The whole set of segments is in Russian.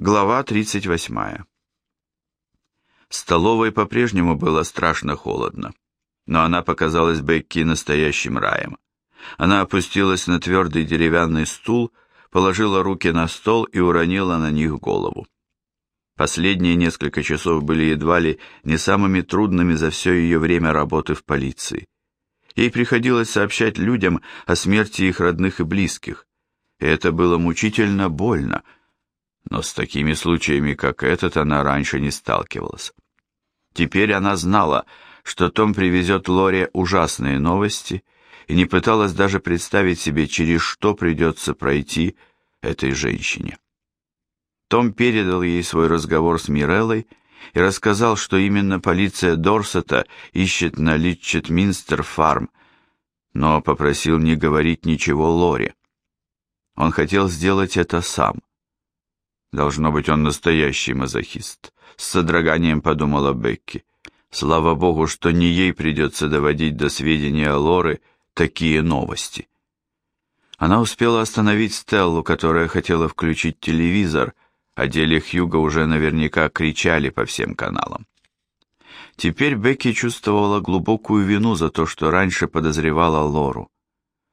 Глава 38. В столовой по-прежнему было страшно холодно, но она показалась Бекки настоящим раем. Она опустилась на твердый деревянный стул, положила руки на стол и уронила на них голову. Последние несколько часов были едва ли не самыми трудными за все ее время работы в полиции. Ей приходилось сообщать людям о смерти их родных и близких, и это было мучительно больно – но с такими случаями, как этот, она раньше не сталкивалась. Теперь она знала, что Том привезет Лоре ужасные новости, и не пыталась даже представить себе, через что придется пройти этой женщине. Том передал ей свой разговор с Миреллой и рассказал, что именно полиция Дорсета ищет на Литчетминстер фарм, но попросил не говорить ничего Лоре. Он хотел сделать это сам. Должно быть, он настоящий мазохист. С содроганием подумала Бекки. Слава богу, что не ей придется доводить до сведения Лоры такие новости. Она успела остановить Стеллу, которая хотела включить телевизор, о деле Хьюга уже наверняка кричали по всем каналам. Теперь Бекки чувствовала глубокую вину за то, что раньше подозревала Лору.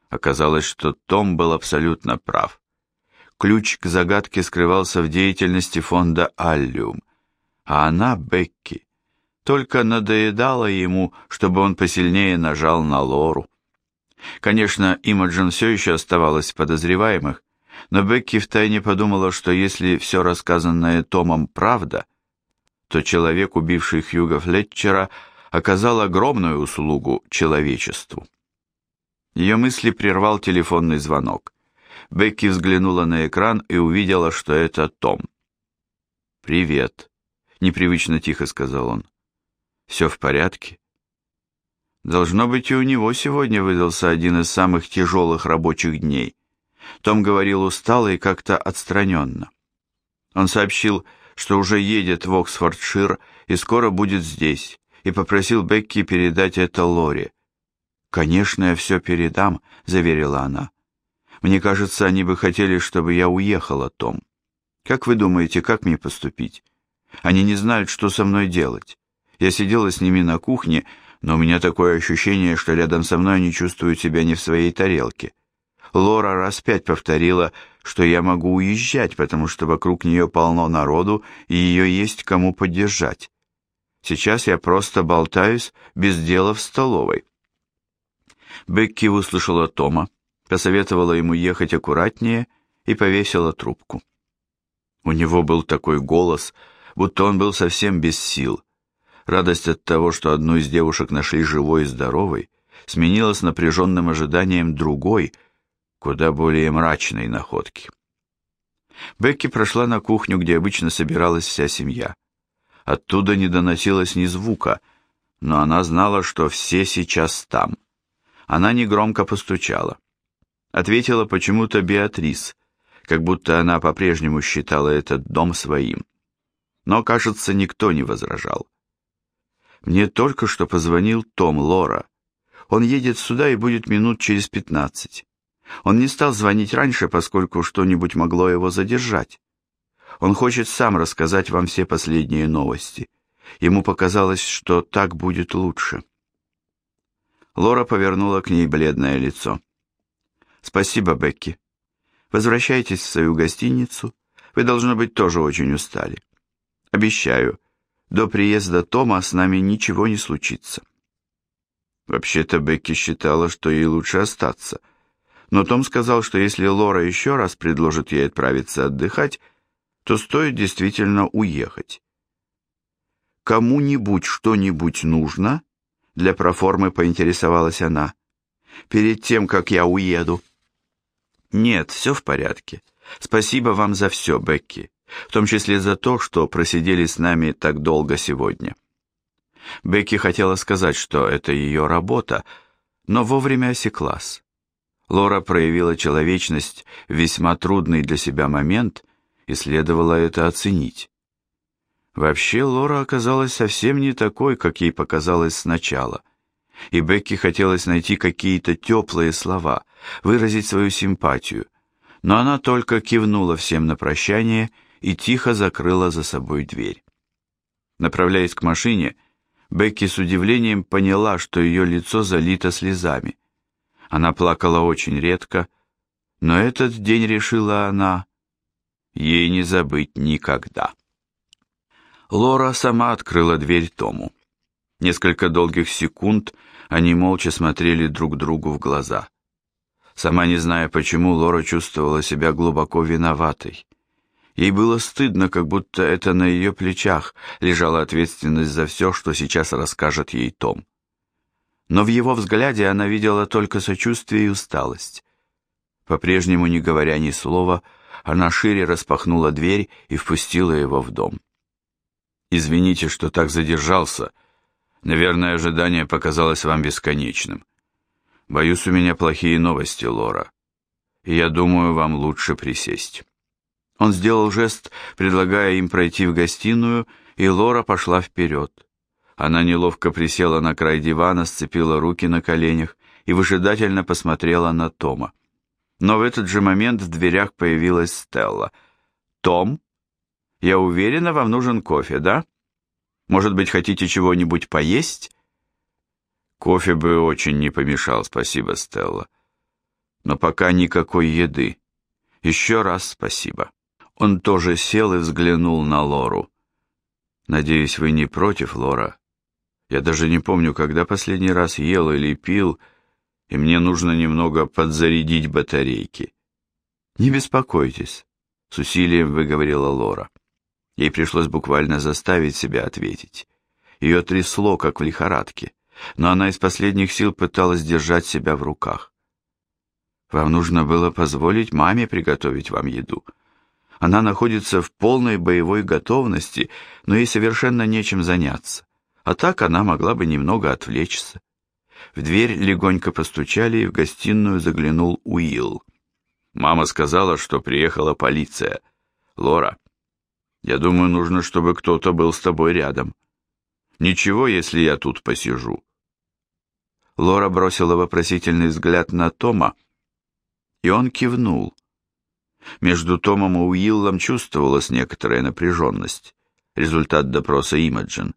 Оказалось, что Том был абсолютно прав. Ключ к загадке скрывался в деятельности фонда «Аллиум», а она, Бекки, только надоедала ему, чтобы он посильнее нажал на Лору. Конечно, Имаджин все еще оставалась в подозреваемых, но Бекки втайне подумала, что если все рассказанное Томом правда, то человек, убивший Хьюга Флетчера, оказал огромную услугу человечеству. Ее мысли прервал телефонный звонок. Бекки взглянула на экран и увидела, что это Том. «Привет», — непривычно тихо сказал он. «Все в порядке?» Должно быть, и у него сегодня выдался один из самых тяжелых рабочих дней. Том говорил устало и как-то отстраненно. Он сообщил, что уже едет в Оксфордшир и скоро будет здесь, и попросил Бекки передать это Лоре. «Конечно, я все передам», — заверила она. Мне кажется, они бы хотели, чтобы я уехала, Том. Как вы думаете, как мне поступить? Они не знают, что со мной делать. Я сидела с ними на кухне, но у меня такое ощущение, что рядом со мной они чувствуют себя не в своей тарелке. Лора раз пять повторила, что я могу уезжать, потому что вокруг нее полно народу, и ее есть кому поддержать. Сейчас я просто болтаюсь без дела в столовой. Бекки выслушала Тома, посоветовала ему ехать аккуратнее и повесила трубку. У него был такой голос, будто он был совсем без сил. Радость от того, что одну из девушек нашли живой и здоровой, сменилась напряженным ожиданием другой, куда более мрачной находки. Бекки прошла на кухню, где обычно собиралась вся семья. Оттуда не доносилось ни звука, но она знала, что все сейчас там. Она негромко постучала ответила почему-то Беатрис, как будто она по-прежнему считала этот дом своим. Но, кажется, никто не возражал. Мне только что позвонил Том Лора. Он едет сюда и будет минут через пятнадцать. Он не стал звонить раньше, поскольку что-нибудь могло его задержать. Он хочет сам рассказать вам все последние новости. Ему показалось, что так будет лучше. Лора повернула к ней бледное лицо. Спасибо, Бекки. Возвращайтесь в свою гостиницу. Вы, должно быть, тоже очень устали. Обещаю, до приезда Тома с нами ничего не случится. Вообще-то Бекки считала, что ей лучше остаться. Но Том сказал, что если Лора еще раз предложит ей отправиться отдыхать, то стоит действительно уехать. «Кому-нибудь что-нибудь нужно?» Для проформы поинтересовалась она. «Перед тем, как я уеду». «Нет, все в порядке. Спасибо вам за все, Бекки, в том числе за то, что просидели с нами так долго сегодня». Бекки хотела сказать, что это ее работа, но вовремя осеклась. Лора проявила человечность в весьма трудный для себя момент, и следовало это оценить. Вообще, Лора оказалась совсем не такой, как ей показалось сначала – и Бекки хотелось найти какие-то теплые слова, выразить свою симпатию, но она только кивнула всем на прощание и тихо закрыла за собой дверь. Направляясь к машине, Бекки с удивлением поняла, что ее лицо залито слезами. Она плакала очень редко, но этот день, решила она, ей не забыть никогда. Лора сама открыла дверь Тому. Несколько долгих секунд они молча смотрели друг другу в глаза. Сама не зная почему, Лора чувствовала себя глубоко виноватой. Ей было стыдно, как будто это на ее плечах лежала ответственность за все, что сейчас расскажет ей Том. Но в его взгляде она видела только сочувствие и усталость. По-прежнему, не говоря ни слова, она шире распахнула дверь и впустила его в дом. «Извините, что так задержался. Наверное, ожидание показалось вам бесконечным. Боюсь, у меня плохие новости, Лора. И я думаю, вам лучше присесть». Он сделал жест, предлагая им пройти в гостиную, и Лора пошла вперед. Она неловко присела на край дивана, сцепила руки на коленях и выжидательно посмотрела на Тома. Но в этот же момент в дверях появилась Стелла. «Том, я уверена, вам нужен кофе, да? Может быть, хотите чего-нибудь поесть?» «Кофе бы очень не помешал, спасибо, Стелла. Но пока никакой еды. Еще раз спасибо». Он тоже сел и взглянул на Лору. «Надеюсь, вы не против, Лора? Я даже не помню, когда последний раз ел или пил, и мне нужно немного подзарядить батарейки». «Не беспокойтесь», — с усилием выговорила Лора. Ей пришлось буквально заставить себя ответить. Ее трясло, как в лихорадке, но она из последних сил пыталась держать себя в руках. «Вам нужно было позволить маме приготовить вам еду», она находится в полной боевой готовности, но ей совершенно нечем заняться. А так она могла бы немного отвлечься. В дверь легонько постучали, и в гостиную заглянул Уилл. Мама сказала, что приехала полиция. Лора, я думаю, нужно, чтобы кто-то был с тобой рядом. Ничего, если я тут посижу. Лора бросила вопросительный взгляд на Тома, и он кивнул. Между Томом и Уиллом чувствовалась некоторая напряженность, результат допроса Имаджин,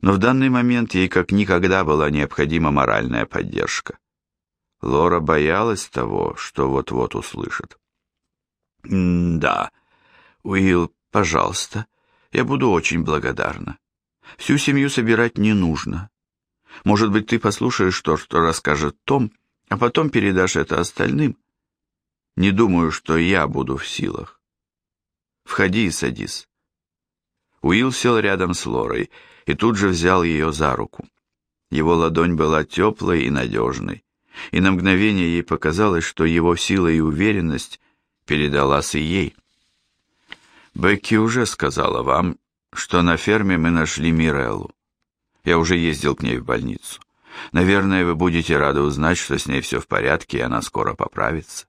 но в данный момент ей как никогда была необходима моральная поддержка. Лора боялась того, что вот-вот услышит. «Да, Уилл, пожалуйста, я буду очень благодарна. Всю семью собирать не нужно. Может быть, ты послушаешь то, что расскажет Том, а потом передашь это остальным?» Не думаю, что я буду в силах. Входи и садись. Уилл сел рядом с Лорой и тут же взял ее за руку. Его ладонь была теплой и надежной, и на мгновение ей показалось, что его сила и уверенность передалась и ей. Бекки уже сказала вам, что на ферме мы нашли Миреллу. Я уже ездил к ней в больницу. Наверное, вы будете рады узнать, что с ней все в порядке, и она скоро поправится.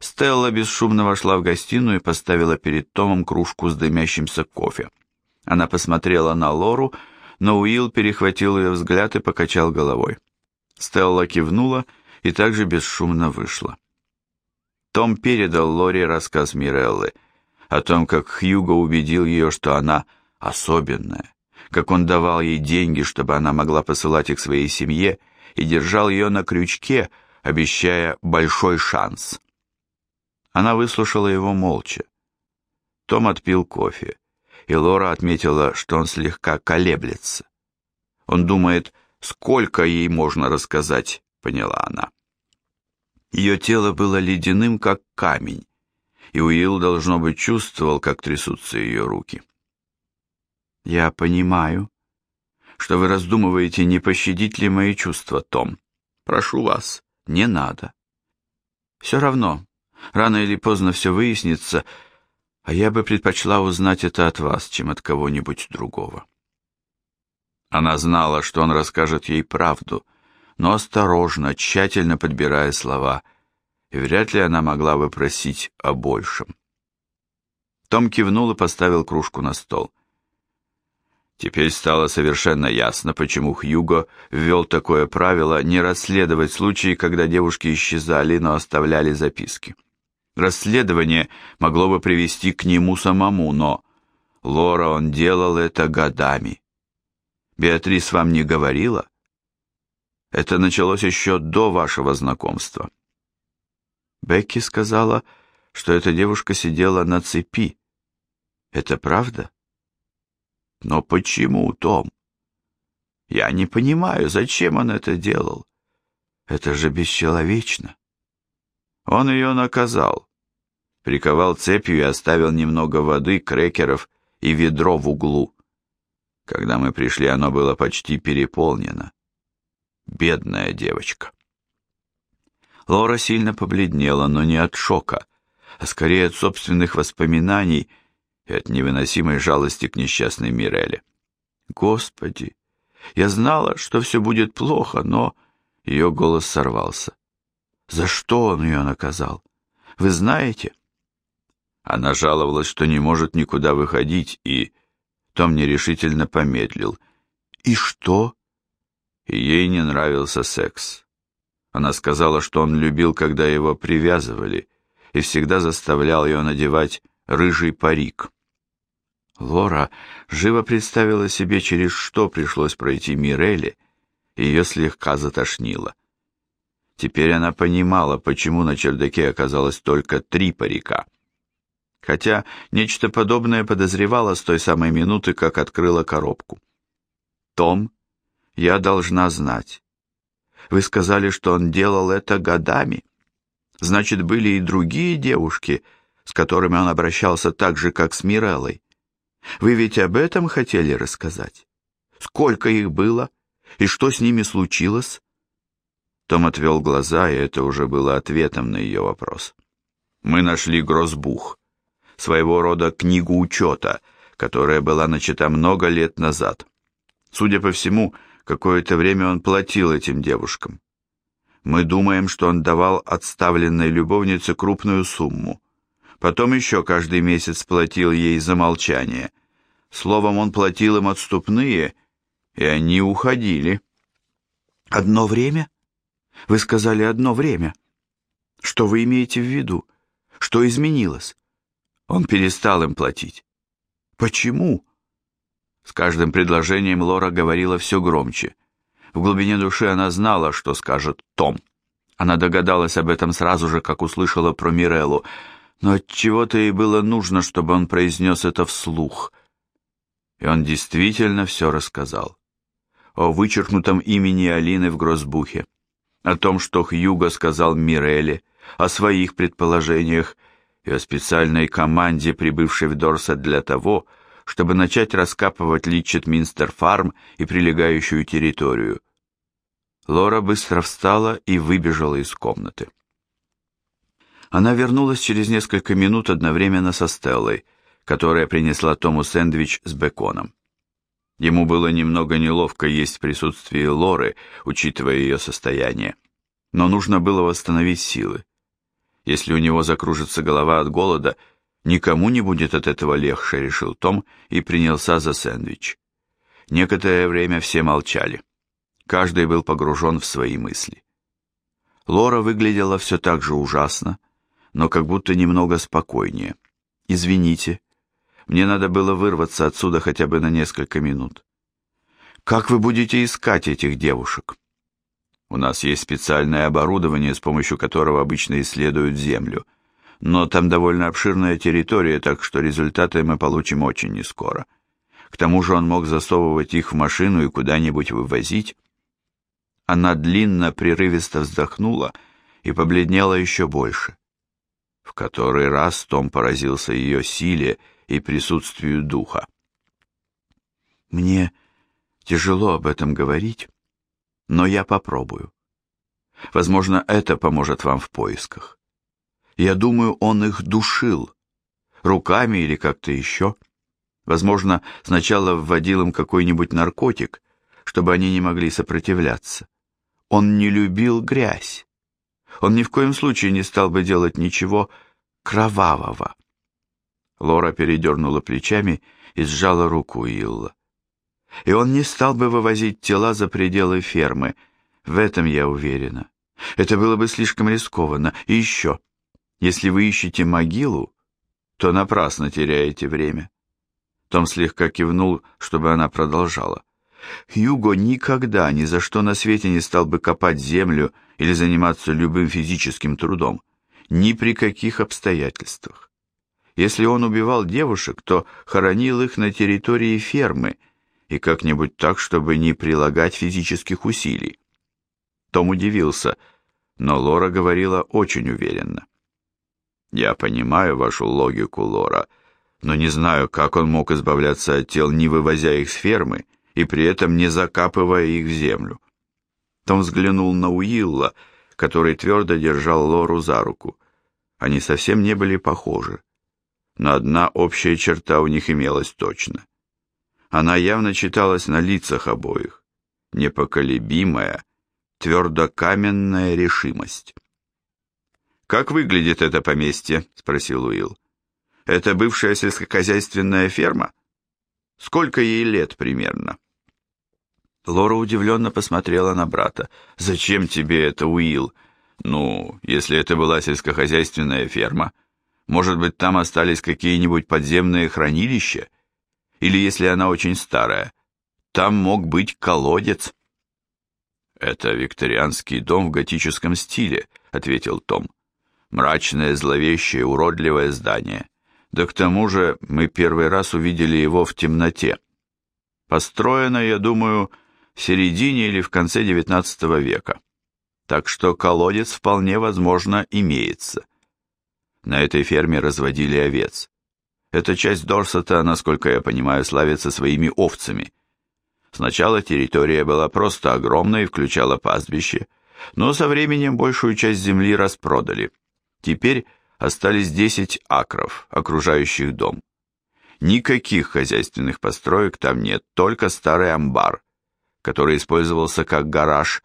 Стелла бесшумно вошла в гостиную и поставила перед Томом кружку с дымящимся кофе. Она посмотрела на Лору, но Уилл перехватил ее взгляд и покачал головой. Стелла кивнула и также бесшумно вышла. Том передал Лоре рассказ Миреллы о том, как Хьюго убедил ее, что она особенная, как он давал ей деньги, чтобы она могла посылать их своей семье, и держал ее на крючке, обещая большой шанс. Она выслушала его молча. Том отпил кофе, и Лора отметила, что он слегка колеблется. Он думает, сколько ей можно рассказать, поняла она. Ее тело было ледяным, как камень, и Уилл, должно быть, чувствовал, как трясутся ее руки. «Я понимаю, что вы раздумываете, не пощадить ли мои чувства, Том. Прошу вас, не надо. Все равно, Рано или поздно все выяснится, а я бы предпочла узнать это от вас, чем от кого-нибудь другого. Она знала, что он расскажет ей правду, но осторожно, тщательно подбирая слова, и вряд ли она могла бы просить о большем. Том кивнул и поставил кружку на стол. Теперь стало совершенно ясно, почему Хьюго ввел такое правило не расследовать случаи, когда девушки исчезали, но оставляли записки. Расследование могло бы привести к нему самому, но... Лора, он делал это годами. Беатрис вам не говорила? Это началось еще до вашего знакомства. Бекки сказала, что эта девушка сидела на цепи. Это правда? Но почему, Том? Я не понимаю, зачем он это делал. Это же бесчеловечно. Он ее наказал. Приковал цепью и оставил немного воды, крекеров и ведро в углу. Когда мы пришли, оно было почти переполнено. Бедная девочка. Лора сильно побледнела, но не от шока, а скорее от собственных воспоминаний и от невыносимой жалости к несчастной Миреле. Господи, я знала, что все будет плохо, но... Ее голос сорвался. За что он ее наказал? Вы знаете? Она жаловалась, что не может никуда выходить, и... Том нерешительно помедлил. И что? Ей не нравился секс. Она сказала, что он любил, когда его привязывали, и всегда заставлял ее надевать рыжий парик. Лора живо представила себе, через что пришлось пройти Мирелли, и ее слегка затошнило. Теперь она понимала, почему на чердаке оказалось только три парика. Хотя нечто подобное подозревала с той самой минуты, как открыла коробку. «Том, я должна знать. Вы сказали, что он делал это годами. Значит, были и другие девушки, с которыми он обращался так же, как с Миреллой. Вы ведь об этом хотели рассказать? Сколько их было? И что с ними случилось?» Том отвел глаза, и это уже было ответом на ее вопрос. «Мы нашли Грозбух, своего рода книгу учета, которая была начата много лет назад. Судя по всему, какое-то время он платил этим девушкам. Мы думаем, что он давал отставленной любовнице крупную сумму. Потом еще каждый месяц платил ей за молчание. Словом, он платил им отступные, и они уходили. «Одно время?» Вы сказали одно время. Что вы имеете в виду? Что изменилось? Он перестал им платить. Почему? С каждым предложением Лора говорила все громче. В глубине души она знала, что скажет Том. Она догадалась об этом сразу же, как услышала про Миреллу, но от чего то ей было нужно, чтобы он произнес это вслух. И он действительно все рассказал. О вычеркнутом имени Алины в Грозбухе, о том, что Хьюго сказал Мирелли, о своих предположениях и о специальной команде, прибывшей в Дорсет для того, чтобы начать раскапывать Литчет-Минстер фарм и прилегающую территорию. Лора быстро встала и выбежала из комнаты. Она вернулась через несколько минут одновременно со Стеллой, которая принесла Тому сэндвич с беконом. Ему было немного неловко есть в присутствии Лоры, учитывая ее состояние. Но нужно было восстановить силы. Если у него закружится голова от голода, никому не будет от этого легче, решил Том и принялся за сэндвич. Некоторое время все молчали. Каждый был погружен в свои мысли. Лора выглядела все так же ужасно, но как будто немного спокойнее. «Извините, мне надо было вырваться отсюда хотя бы на несколько минут. Как вы будете искать этих девушек? У нас есть специальное оборудование, с помощью которого обычно исследуют Землю. Но там довольно обширная территория, так что результаты мы получим очень нескоро. К тому же он мог засовывать их в машину и куда-нибудь вывозить. Она длинно, прерывисто вздохнула и побледнела еще больше. В который раз Том поразился ее силе и присутствию духа. Мне тяжело об этом говорить, но я попробую. Возможно, это поможет вам в поисках. Я думаю, он их душил, руками или как-то еще. Возможно, сначала вводил им какой-нибудь наркотик, чтобы они не могли сопротивляться. Он не любил грязь. Он ни в коем случае не стал бы делать ничего кровавого. Лора передернула плечами и сжала руку Илла. И он не стал бы вывозить тела за пределы фермы, в этом я уверена. Это было бы слишком рискованно. И еще, Если вы ищете могилу, то напрасно теряете время. Том слегка кивнул, чтобы она продолжала. Хьюго никогда ни за что на свете не стал бы копать землю или заниматься любым физическим трудом. Ни при каких обстоятельствах. Если он убивал девушек, то хоронил их на территории фермы и как-нибудь так, чтобы не прилагать физических усилий. Том удивился, но Лора говорила очень уверенно. «Я понимаю вашу логику, Лора, но не знаю, как он мог избавляться от тел, не вывозя их с фермы и при этом не закапывая их в землю. Том взглянул на Уилла, который твердо держал Лору за руку. Они совсем не были похожи. Но одна общая черта у них имелась точно. Она явно читалась на лицах обоих. Непоколебимая, твердокаменная решимость. «Как выглядит это поместье?» — спросил Уилл. «Это бывшая сельскохозяйственная ферма? Сколько ей лет примерно?» Лора удивленно посмотрела на брата. «Зачем тебе это, Уилл? Ну, если это была сельскохозяйственная ферма, может быть, там остались какие-нибудь подземные хранилища? Или если она очень старая, там мог быть колодец?» «Это викторианский дом в готическом стиле», — ответил Том. «Мрачное, зловещее, уродливое здание. Да к тому же мы первый раз увидели его в темноте. Построено, я думаю, в середине или в конце XIX века. Так что колодец вполне возможно имеется. На этой ферме разводили овец. Эта часть Дорсета, насколько я понимаю, славится своими овцами. Сначала территория была просто огромной и включала пастбище, но со временем большую часть земли распродали. Теперь остались 10 акров, окружающих дом. Никаких хозяйственных построек там нет, только старый амбар, который использовался как гараж,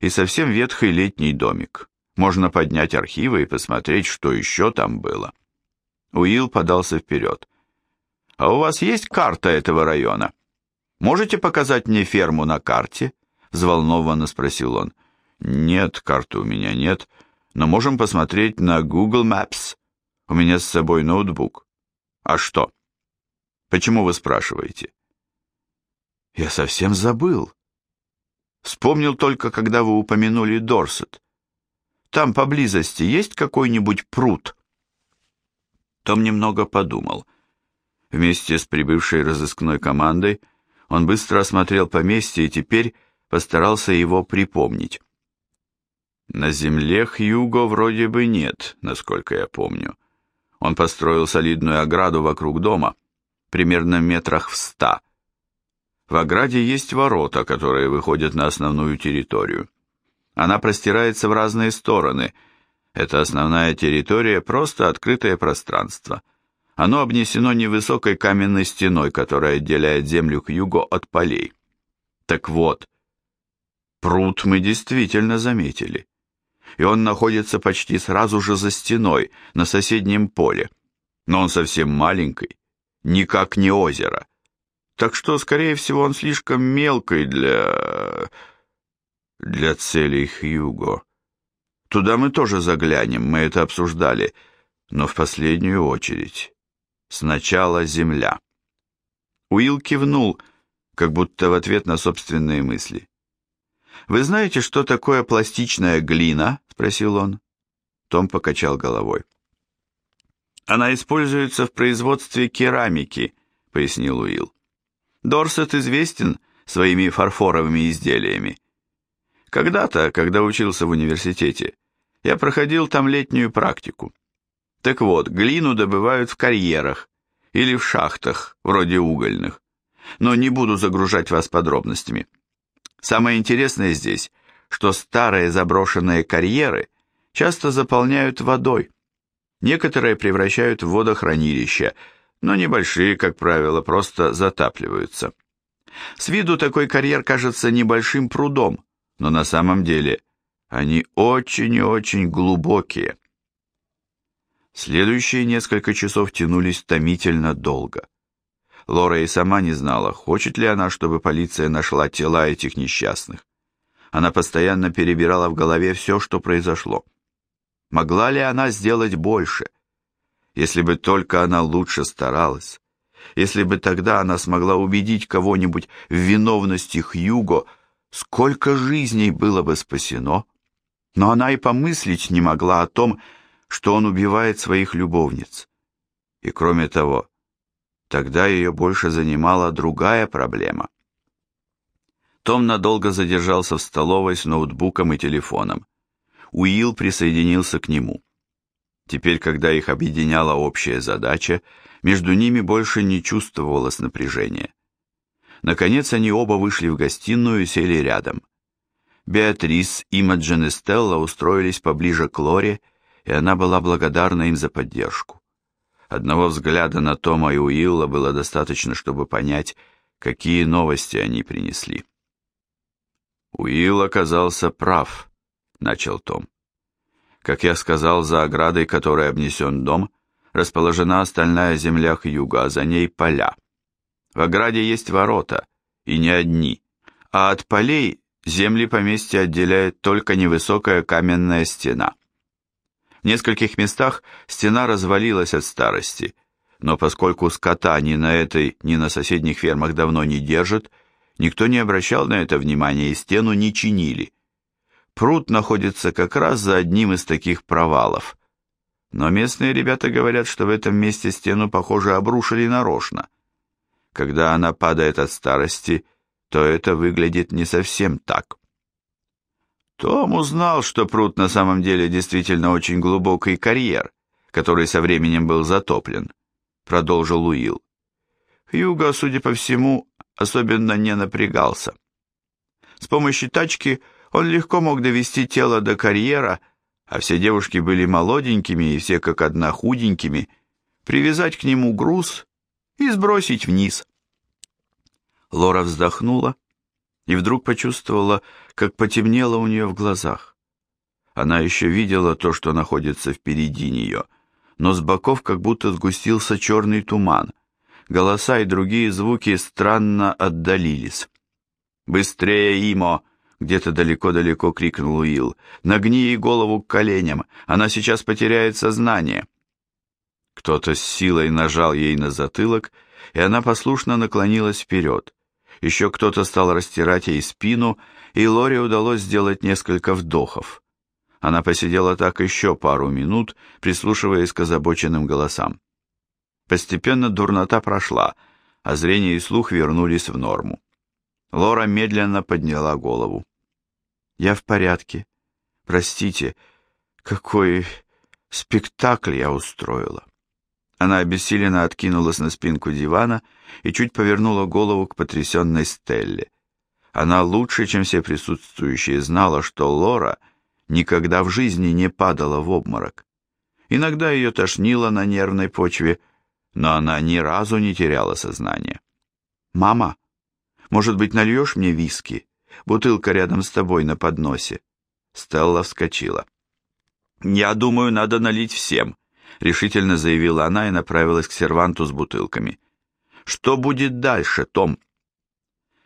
и совсем ветхий летний домик. Можно поднять архивы и посмотреть, что еще там было. Уилл подался вперед. «А у вас есть карта этого района? Можете показать мне ферму на карте?» Взволнованно спросил он. «Нет, карты у меня нет, но можем посмотреть на Google Maps. У меня с собой ноутбук. А что?» «Почему вы спрашиваете?» «Я совсем забыл», Вспомнил только, когда вы упомянули Дорсет. Там поблизости есть какой-нибудь пруд?» Том немного подумал. Вместе с прибывшей разыскной командой он быстро осмотрел поместье и теперь постарался его припомнить. На земле Хьюго вроде бы нет, насколько я помню. Он построил солидную ограду вокруг дома, примерно метрах в ста, в ограде есть ворота, которые выходят на основную территорию. Она простирается в разные стороны. Это основная территория просто открытое пространство. Оно обнесено невысокой каменной стеной, которая отделяет землю к югу от полей. Так вот, пруд мы действительно заметили. И он находится почти сразу же за стеной, на соседнем поле. Но он совсем маленький, никак не озеро так что, скорее всего, он слишком мелкий для... для целей Хьюго. Туда мы тоже заглянем, мы это обсуждали, но в последнюю очередь. Сначала земля. Уилл кивнул, как будто в ответ на собственные мысли. «Вы знаете, что такое пластичная глина?» — спросил он. Том покачал головой. «Она используется в производстве керамики», — пояснил Уилл. Дорсет известен своими фарфоровыми изделиями. Когда-то, когда учился в университете, я проходил там летнюю практику. Так вот, глину добывают в карьерах или в шахтах, вроде угольных. Но не буду загружать вас подробностями. Самое интересное здесь, что старые заброшенные карьеры часто заполняют водой. Некоторые превращают в водохранилища, но небольшие, как правило, просто затапливаются. С виду такой карьер кажется небольшим прудом, но на самом деле они очень и очень глубокие. Следующие несколько часов тянулись томительно долго. Лора и сама не знала, хочет ли она, чтобы полиция нашла тела этих несчастных. Она постоянно перебирала в голове все, что произошло. Могла ли она сделать больше? Если бы только она лучше старалась. Если бы тогда она смогла убедить кого-нибудь в виновности Хьюго, сколько жизней было бы спасено. Но она и помыслить не могла о том, что он убивает своих любовниц. И кроме того, тогда ее больше занимала другая проблема. Том надолго задержался в столовой с ноутбуком и телефоном. Уилл присоединился к нему. Теперь, когда их объединяла общая задача, между ними больше не чувствовалось напряжения. Наконец они оба вышли в гостиную и сели рядом. Беатрис, Имаджин и Стелла устроились поближе к Лоре, и она была благодарна им за поддержку. Одного взгляда на Тома и Уилла было достаточно, чтобы понять, какие новости они принесли. Уилл оказался прав, начал Том. Как я сказал, за оградой, которой обнесен дом, расположена остальная земля юга, а за ней поля. В ограде есть ворота, и не одни, а от полей земли поместья отделяет только невысокая каменная стена. Нескольких местах стена развалилась от старости, но поскольку скота ни на этой, ни на соседних фермах давно не держат, никто не обращал на это внимания и стену не чинили. Пруд находится как раз за одним из таких провалов. Но местные ребята говорят, что в этом месте стену, похоже, обрушили нарочно. Когда она падает от старости, то это выглядит не совсем так. Том узнал, что пруд на самом деле действительно очень глубокий карьер, который со временем был затоплен, продолжил Уилл. Хьюго, судя по всему, особенно не напрягался. С помощью тачки он легко мог довести тело до карьера, а все девушки были молоденькими и все как одна худенькими, привязать к нему груз и сбросить вниз. Лора вздохнула и вдруг почувствовала, как потемнело у нее в глазах. Она еще видела то, что находится впереди нее, но с боков как будто сгустился черный туман. Голоса и другие звуки странно отдалились. «Быстрее, Имо!» Где-то далеко-далеко крикнул Уилл. «Нагни ей голову к коленям, она сейчас потеряет сознание». Кто-то с силой нажал ей на затылок, и она послушно наклонилась вперед. Еще кто-то стал растирать ей спину, и Лоре удалось сделать несколько вдохов. Она посидела так еще пару минут, прислушиваясь к озабоченным голосам. Постепенно дурнота прошла, а зрение и слух вернулись в норму. Лора медленно подняла голову. Я в порядке. Простите, какой спектакль я устроила. Она обессиленно откинулась на спинку дивана и чуть повернула голову к потрясенной Стелле. Она лучше, чем все присутствующие, знала, что Лора никогда в жизни не падала в обморок. Иногда ее тошнило на нервной почве, но она ни разу не теряла сознание. «Мама, может быть, нальешь мне виски?» Бутылка рядом с тобой на подносе. Стелла вскочила. «Я думаю, надо налить всем», — решительно заявила она и направилась к серванту с бутылками. «Что будет дальше, Том?»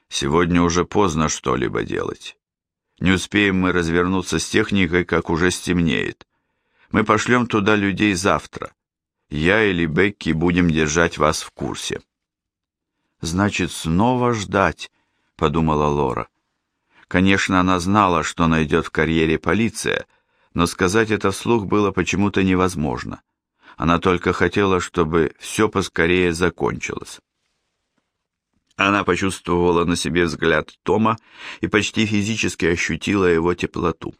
«Сегодня уже поздно что-либо делать. Не успеем мы развернуться с техникой, как уже стемнеет. Мы пошлем туда людей завтра. Я или Бекки будем держать вас в курсе». «Значит, снова ждать», — подумала Лора. Конечно, она знала, что найдет в карьере полиция, но сказать это вслух было почему-то невозможно. Она только хотела, чтобы все поскорее закончилось. Она почувствовала на себе взгляд Тома и почти физически ощутила его теплоту.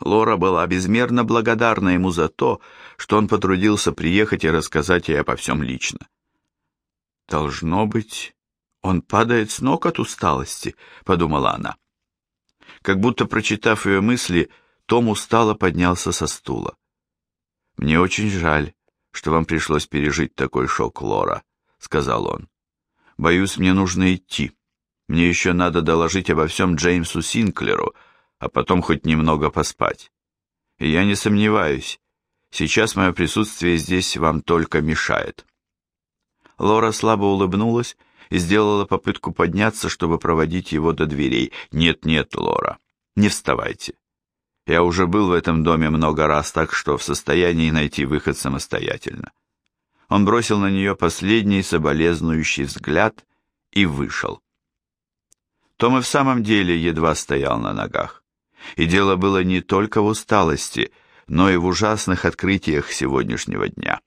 Лора была безмерно благодарна ему за то, что он потрудился приехать и рассказать ей обо всем лично. «Должно быть, он падает с ног от усталости», — подумала она. Как будто прочитав ее мысли, Том устало поднялся со стула. «Мне очень жаль, что вам пришлось пережить такой шок, Лора», — сказал он. «Боюсь, мне нужно идти. Мне еще надо доложить обо всем Джеймсу Синклеру, а потом хоть немного поспать. И я не сомневаюсь, сейчас мое присутствие здесь вам только мешает». Лора слабо улыбнулась и сделала попытку подняться, чтобы проводить его до дверей. «Нет-нет, Лора, не вставайте. Я уже был в этом доме много раз, так что в состоянии найти выход самостоятельно. Он бросил на нее последний соболезнующий взгляд и вышел. Том и в самом деле едва стоял на ногах. И дело было не только в усталости, но и в ужасных открытиях сегодняшнего дня.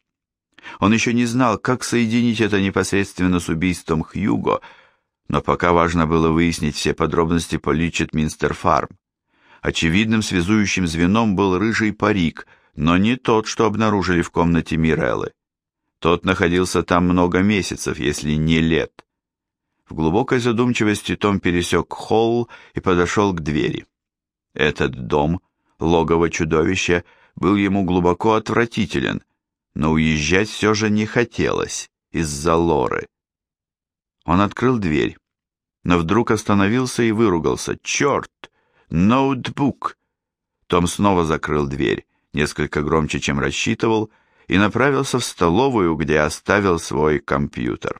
Он еще не знал, как соединить это непосредственно с убийством Хьюго, но пока важно было выяснить все подробности по Личет-Минстер Фарм. Очевидным связующим звеном был рыжий парик, но не тот, что обнаружили в комнате Миреллы. Тот находился там много месяцев, если не лет. В глубокой задумчивости Том пересек холл и подошел к двери. Этот дом, логово чудовища, был ему глубоко отвратителен, но уезжать все же не хотелось из-за Лоры. Он открыл дверь, но вдруг остановился и выругался. «Черт! Ноутбук!» Том снова закрыл дверь, несколько громче, чем рассчитывал, и направился в столовую, где оставил свой компьютер.